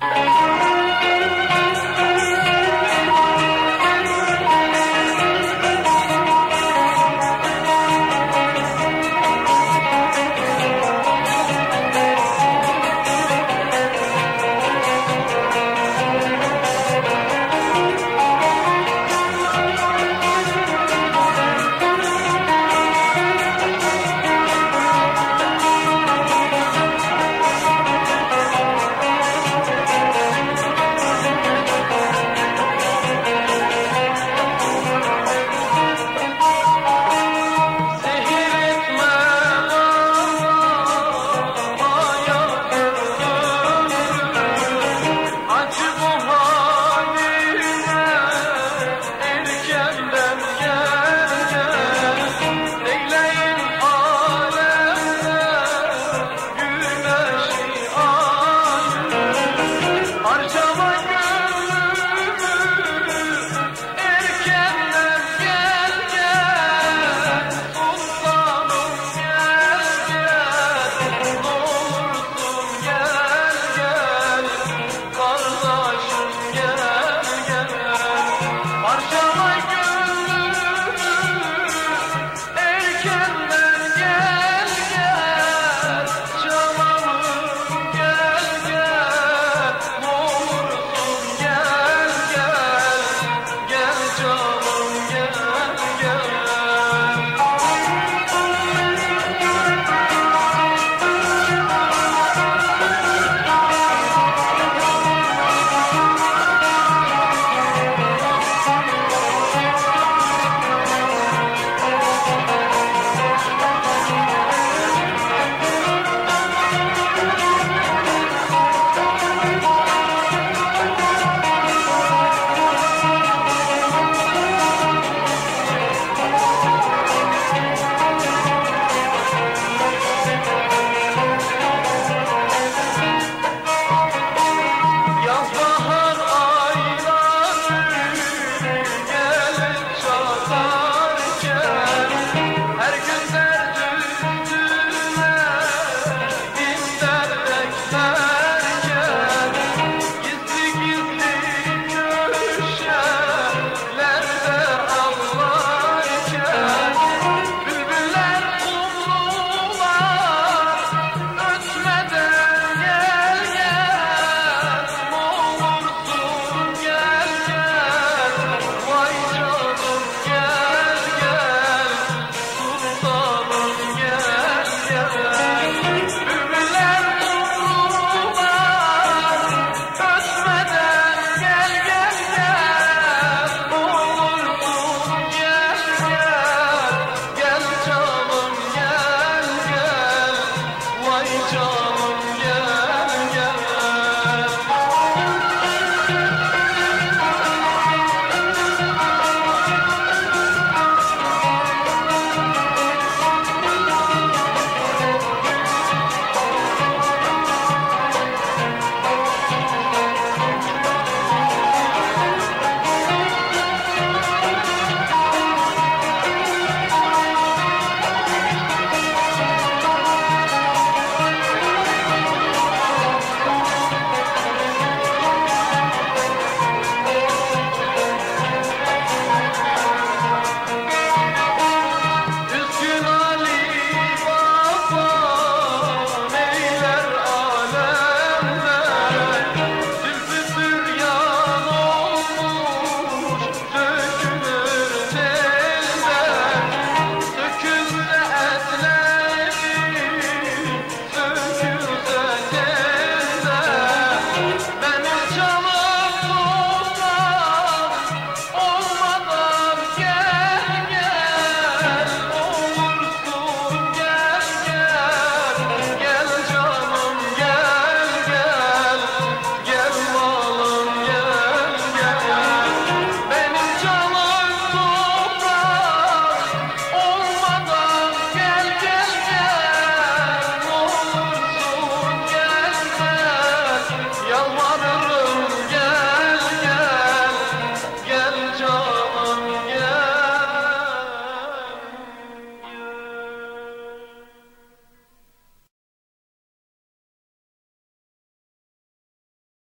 Música